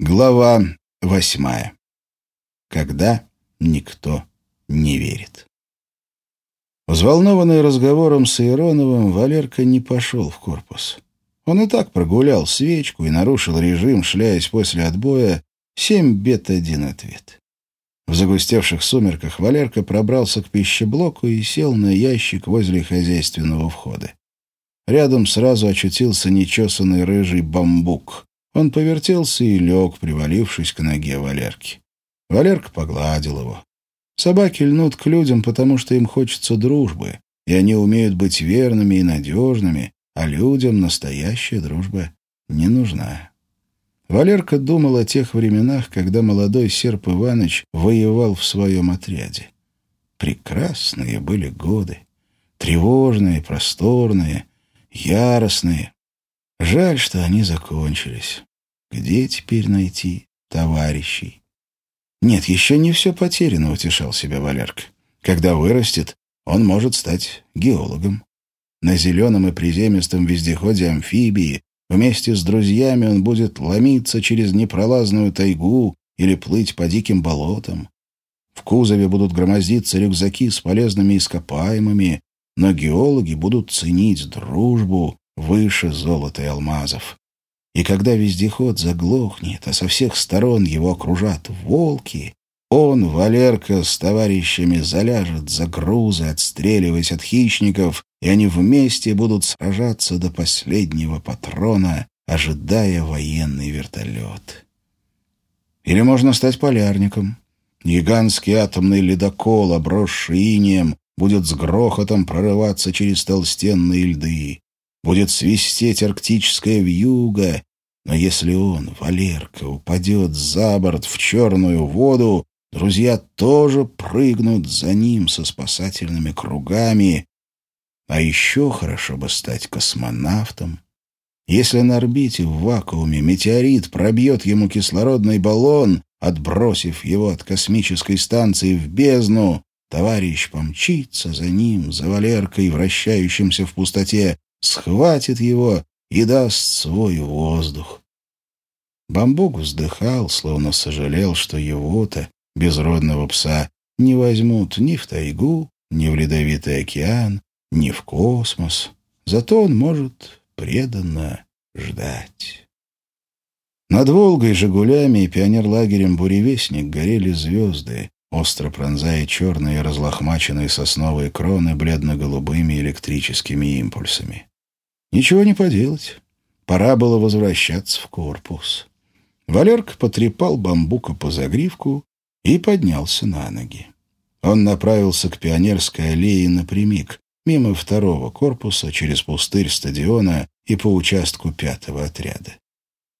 Глава восьмая. Когда никто не верит. Взволнованный разговором с Иероновым, Валерка не пошел в корпус. Он и так прогулял свечку и нарушил режим, шляясь после отбоя, семь бед один ответ. В загустевших сумерках Валерка пробрался к пищеблоку и сел на ящик возле хозяйственного входа. Рядом сразу очутился нечесанный рыжий бамбук. Он повертелся и лег, привалившись к ноге Валерки. Валерка погладил его. Собаки льнут к людям, потому что им хочется дружбы, и они умеют быть верными и надежными, а людям настоящая дружба не нужна. Валерка думал о тех временах, когда молодой серп Иваныч воевал в своем отряде. Прекрасные были годы. Тревожные, просторные, яростные. Жаль, что они закончились. Где теперь найти товарищей? Нет, еще не все потеряно, утешал себя Валерка. Когда вырастет, он может стать геологом. На зеленом и приземистом вездеходе амфибии вместе с друзьями он будет ломиться через непролазную тайгу или плыть по диким болотам. В кузове будут громоздиться рюкзаки с полезными ископаемыми, но геологи будут ценить дружбу выше золота и алмазов. И когда вездеход заглохнет, а со всех сторон его окружат волки, он, Валерка, с товарищами заляжет за грузы, отстреливаясь от хищников, и они вместе будут сражаться до последнего патрона, ожидая военный вертолет. Или можно стать полярником. Гигантский атомный ледокол, обросший инеем, будет с грохотом прорываться через толстенные льды будет свистеть арктическая вьюга, но если он, Валерка, упадет за борт в черную воду, друзья тоже прыгнут за ним со спасательными кругами. А еще хорошо бы стать космонавтом. Если на орбите в вакууме метеорит пробьет ему кислородный баллон, отбросив его от космической станции в бездну, товарищ помчится за ним, за Валеркой, вращающимся в пустоте, схватит его и даст свой воздух. Бамбук вздыхал, словно сожалел, что его-то, безродного пса, не возьмут ни в тайгу, ни в ледовитый океан, ни в космос. Зато он может преданно ждать. Над Волгой, Жигулями и пионерлагерем «Буревестник» горели звезды, остро пронзая черные разлохмаченные сосновые кроны бледно-голубыми электрическими импульсами. Ничего не поделать. Пора было возвращаться в корпус. Валерка потрепал бамбука по загривку и поднялся на ноги. Он направился к Пионерской аллее напрямик, мимо второго корпуса, через пустырь стадиона и по участку пятого отряда.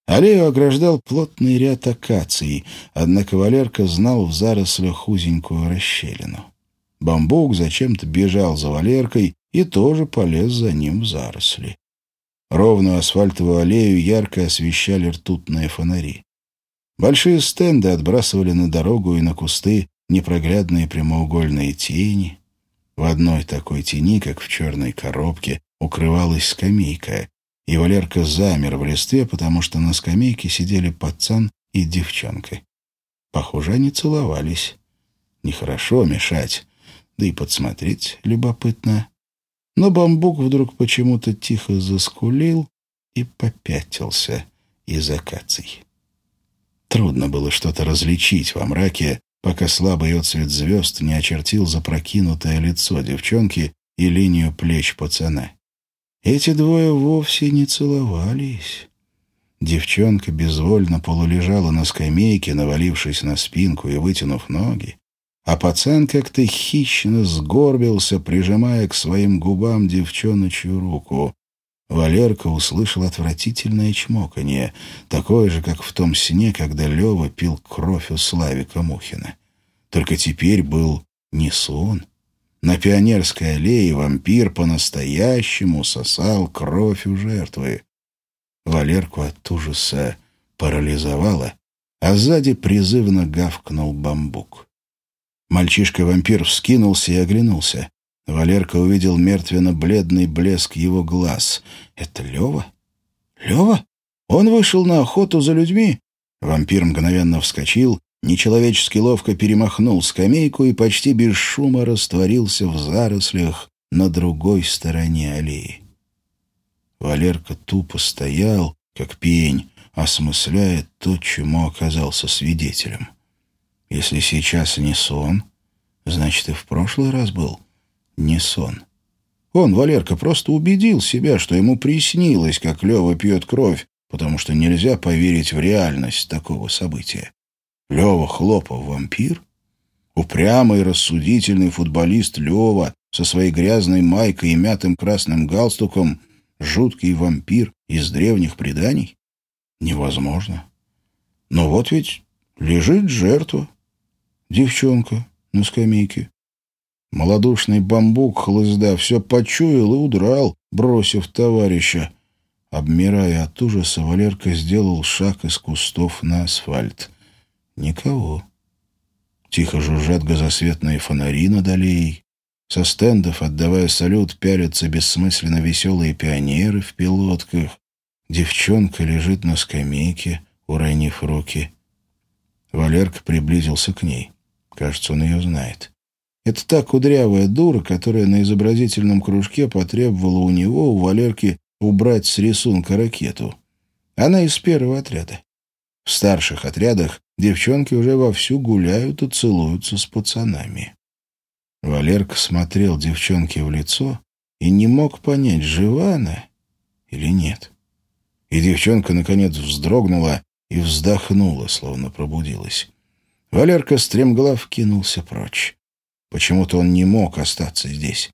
Аллею ограждал плотный ряд акаций, однако Валерка знал в зарослях узенькую расщелину. Бамбук зачем-то бежал за Валеркой и тоже полез за ним в заросли. Ровную асфальтовую аллею ярко освещали ртутные фонари. Большие стенды отбрасывали на дорогу и на кусты непроглядные прямоугольные тени. В одной такой тени, как в черной коробке, укрывалась скамейка, и Валерка замер в листве, потому что на скамейке сидели пацан и девчонка. Похоже, они целовались. Нехорошо мешать, да и подсмотреть любопытно. Но бамбук вдруг почему-то тихо заскулил и попятился из акаций. Трудно было что-то различить во мраке, пока слабый отцвет звезд не очертил запрокинутое лицо девчонки и линию плеч пацана. Эти двое вовсе не целовались. Девчонка безвольно полулежала на скамейке, навалившись на спинку и вытянув ноги а пацан как-то хищно сгорбился, прижимая к своим губам девчоночью руку. Валерка услышал отвратительное чмоканье, такое же, как в том сне, когда Лева пил кровь у Славика Мухина. Только теперь был не сон. На Пионерской аллее вампир по-настоящему сосал кровь у жертвы. Валерку от ужаса парализовало, а сзади призывно гавкнул бамбук. Мальчишка-вампир вскинулся и оглянулся. Валерка увидел мертвенно-бледный блеск его глаз. «Это Лева? Лева? Он вышел на охоту за людьми? Вампир мгновенно вскочил, нечеловечески ловко перемахнул скамейку и почти без шума растворился в зарослях на другой стороне аллеи. Валерка тупо стоял, как пень, осмысляя то, чему оказался свидетелем. Если сейчас не сон, значит, и в прошлый раз был не сон. Он, Валерка, просто убедил себя, что ему приснилось, как Лева пьет кровь, потому что нельзя поверить в реальность такого события. Лева Хлопов вампир? Упрямый, рассудительный футболист Лева со своей грязной майкой и мятым красным галстуком — жуткий вампир из древних преданий? Невозможно. Но вот ведь лежит жертва. Девчонка на скамейке. Молодушный бамбук хлызда все почуял и удрал, бросив товарища. Обмирая от ужаса, Валерка сделал шаг из кустов на асфальт. Никого. Тихо жужжат газосветные фонари над аллеей. Со стендов, отдавая салют, пялятся бессмысленно веселые пионеры в пилотках. Девчонка лежит на скамейке, уронив руки. Валерка приблизился к ней. Кажется, он ее знает. Это та кудрявая дура, которая на изобразительном кружке потребовала у него, у Валерки, убрать с рисунка ракету. Она из первого отряда. В старших отрядах девчонки уже вовсю гуляют и целуются с пацанами. Валерка смотрел девчонке в лицо и не мог понять, жива она или нет. И девчонка, наконец, вздрогнула и вздохнула, словно пробудилась. Валерка стремглав кинулся прочь. Почему-то он не мог остаться здесь.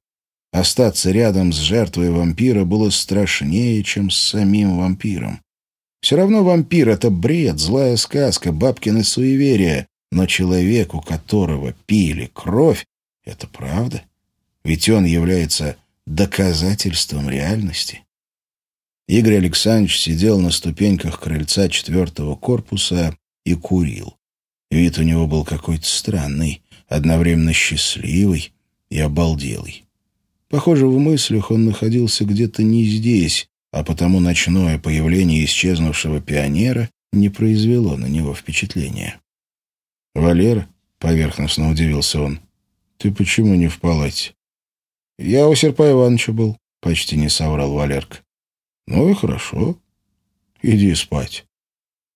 Остаться рядом с жертвой вампира было страшнее, чем с самим вампиром. Все равно вампир — это бред, злая сказка, бабкины суеверия. Но человек, у которого пили кровь, — это правда. Ведь он является доказательством реальности. Игорь Александрович сидел на ступеньках крыльца четвертого корпуса и курил. Вид у него был какой-то странный, одновременно счастливый и обалделый. Похоже, в мыслях он находился где-то не здесь, а потому ночное появление исчезнувшего пионера не произвело на него впечатления. «Валера?» — поверхностно удивился он. «Ты почему не в палате?» «Я у Серпа Ивановича был», — почти не соврал Валерка. «Ну и хорошо. Иди спать».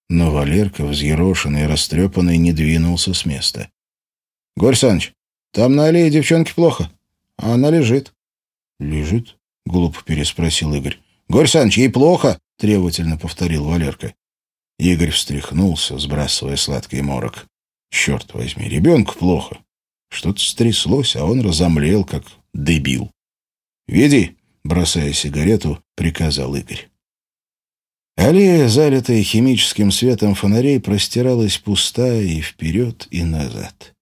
Но Валерка, взъерошенный и растрепанный, не двинулся с места. — Горь Саныч, там на аллее девчонке плохо, а она лежит. «Лежит?» — глупо переспросил Игорь. «Горь Саныч, ей плохо!» — требовательно повторил Валерка. Игорь встряхнулся, сбрасывая сладкий морок. «Черт возьми, ребенку плохо!» Что-то стряслось, а он разомлел, как дебил. «Веди!» — бросая сигарету, приказал Игорь. Аллея, залитая химическим светом фонарей, простиралась пустая и вперед, и назад.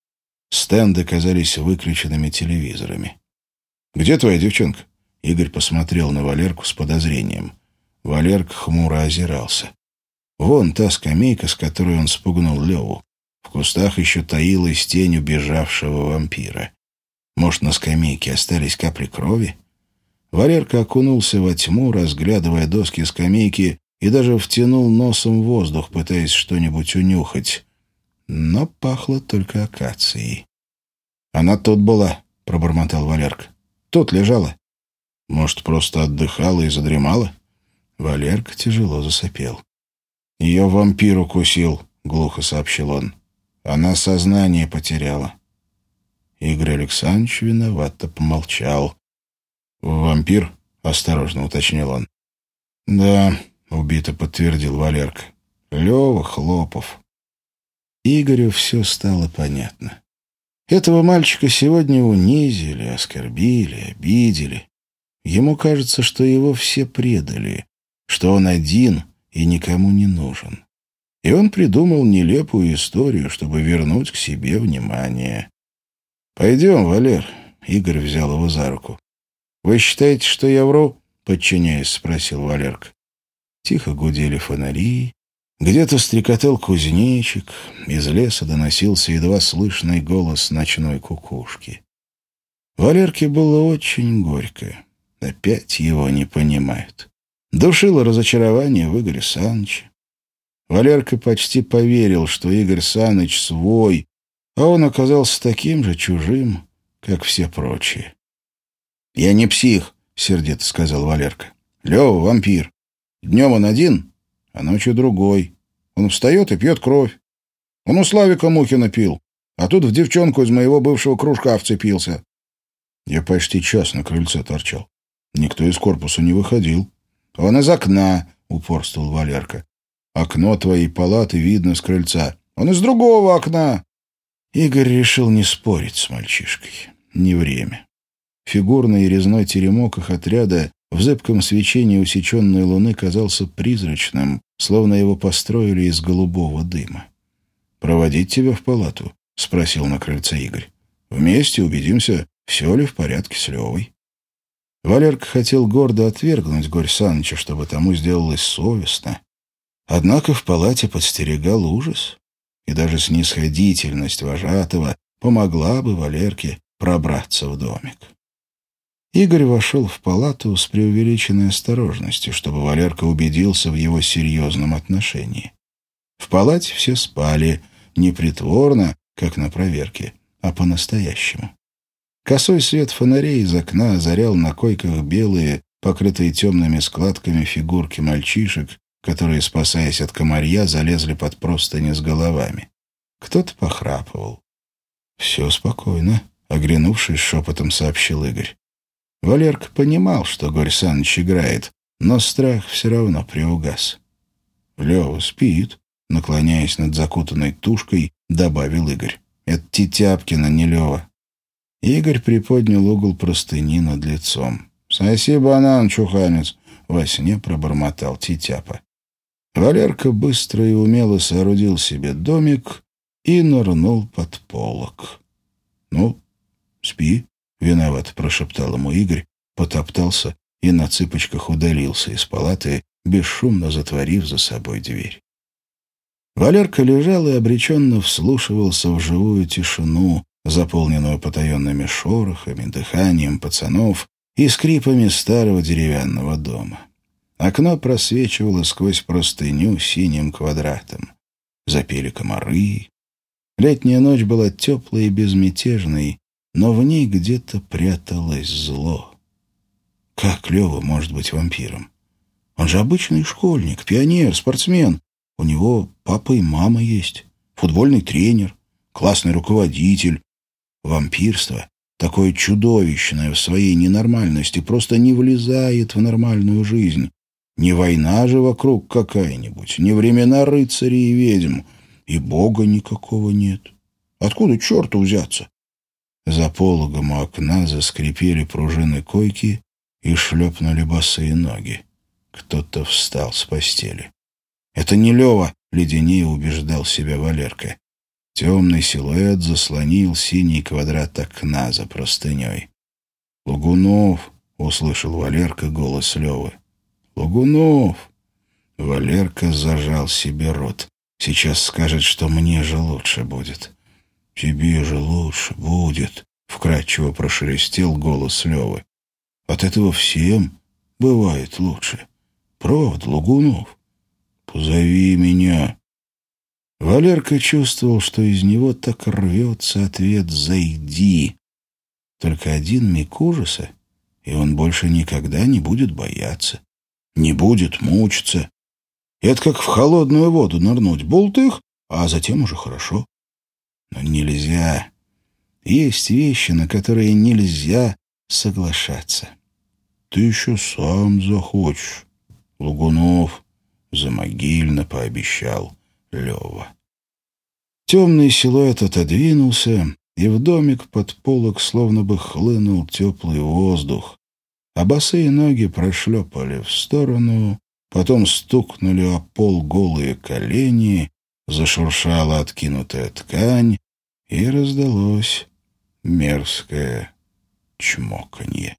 Стенды казались выключенными телевизорами. «Где твоя девчонка?» Игорь посмотрел на Валерку с подозрением. Валерка хмуро озирался. Вон та скамейка, с которой он спугнул Леву. В кустах еще таилась тень убежавшего вампира. Может, на скамейке остались капли крови? Валерка окунулся во тьму, разглядывая доски скамейки, и даже втянул носом воздух, пытаясь что-нибудь унюхать. Но пахло только акацией. «Она тут была», — пробормотал Валерка. Тут лежала. Может, просто отдыхала и задремала? Валерка тяжело засопел. Ее вампир укусил, глухо сообщил он. Она сознание потеряла. Игорь Александрович виновато помолчал. «Вампир?» — осторожно уточнил он. «Да», — убито подтвердил Валерка. «Лева Хлопов». Игорю все стало понятно. Этого мальчика сегодня унизили, оскорбили, обидели. Ему кажется, что его все предали, что он один и никому не нужен. И он придумал нелепую историю, чтобы вернуть к себе внимание. «Пойдем, Валер», — Игорь взял его за руку. «Вы считаете, что я вру?» — подчиняясь, спросил Валерка. Тихо гудели фонари, где-то стрекотал кузнечик, из леса доносился едва слышный голос ночной кукушки. Валерке было очень горько. Опять его не понимают. Душило разочарование в Игоре Саныче. Валерка почти поверил, что Игорь Саныч свой, а он оказался таким же чужим, как все прочие. «Я не псих», — сердито сказал Валерка. «Лева — вампир. Днем он один, а ночью другой. Он встает и пьет кровь. Он у Славика Мухина пил, а тут в девчонку из моего бывшего кружка вцепился. Я почти час на крыльце торчал. Никто из корпуса не выходил. Он из окна, — упорствовал Валерка. Окно твоей палаты видно с крыльца. Он из другого окна. Игорь решил не спорить с мальчишкой. Не время. Фигурный и резной теремок их отряда в зыбком свечении усеченной луны казался призрачным, словно его построили из голубого дыма. «Проводить тебя в палату?» — спросил на крыльце Игорь. «Вместе убедимся, все ли в порядке с Левой». Валерка хотел гордо отвергнуть Горь Саныча, чтобы тому сделалось совестно. Однако в палате подстерегал ужас, и даже снисходительность вожатого помогла бы Валерке пробраться в домик. Игорь вошел в палату с преувеличенной осторожностью, чтобы Валерка убедился в его серьезном отношении. В палате все спали, не притворно, как на проверке, а по-настоящему. Косой свет фонарей из окна озарял на койках белые, покрытые темными складками фигурки мальчишек, которые, спасаясь от комарья, залезли под простыни с головами. Кто-то похрапывал. «Все спокойно», — оглянувшись, шепотом сообщил Игорь. Валерка понимал, что Горь Саныч играет, но страх все равно приугас. «Лева спит», — наклоняясь над закутанной тушкой, добавил Игорь. «Это Титяпкина, не Лева». Игорь приподнял угол простыни над лицом. «Соси банан, чуханец!» — во сне пробормотал Титяпа. Валерка быстро и умело соорудил себе домик и нырнул под полок. «Ну, спи», — виноват прошептал ему Игорь, потоптался и на цыпочках удалился из палаты, бесшумно затворив за собой дверь. Валерка лежал и обреченно вслушивался в живую тишину, заполненную потаенными шорохами, дыханием пацанов и скрипами старого деревянного дома. Окно просвечивало сквозь простыню синим квадратом. Запели комары. Летняя ночь была теплой и безмятежной, но в ней где-то пряталось зло. Как Лева может быть вампиром? Он же обычный школьник, пионер, спортсмен. У него папа и мама есть, футбольный тренер, классный руководитель. Вампирство, такое чудовищное в своей ненормальности, просто не влезает в нормальную жизнь. Не война же вокруг какая-нибудь, не времена рыцарей и ведьм, и бога никакого нет. Откуда черту взяться? За пологом у окна заскрипели пружины койки и шлепнули босые ноги. Кто-то встал с постели. «Это не Лева!» — леденее убеждал себя Валерка. Темный силуэт заслонил синий квадрат окна за простыней. «Лугунов!» — услышал Валерка голос Левы. «Лугунов!» Валерка зажал себе рот. «Сейчас скажет, что мне же лучше будет». «Тебе же лучше будет», — вкрадчиво прошелестел голос Левы. «От этого всем бывает лучше. Правда, Лугунов? Позови меня». Валерка чувствовал, что из него так рвется ответ «Зайди». Только один миг ужаса, и он больше никогда не будет бояться не будет мучиться. Это как в холодную воду нырнуть, болтых, а затем уже хорошо. Но нельзя. Есть вещи, на которые нельзя соглашаться. Ты еще сам захочешь. Лугунов замогильно пообещал Лева. Темный силуэт отодвинулся, и в домик под полок словно бы хлынул теплый воздух, а босые ноги прошлепали в сторону, потом стукнули о пол голые колени, зашуршала откинутая ткань, и раздалось мерзкое чмоканье.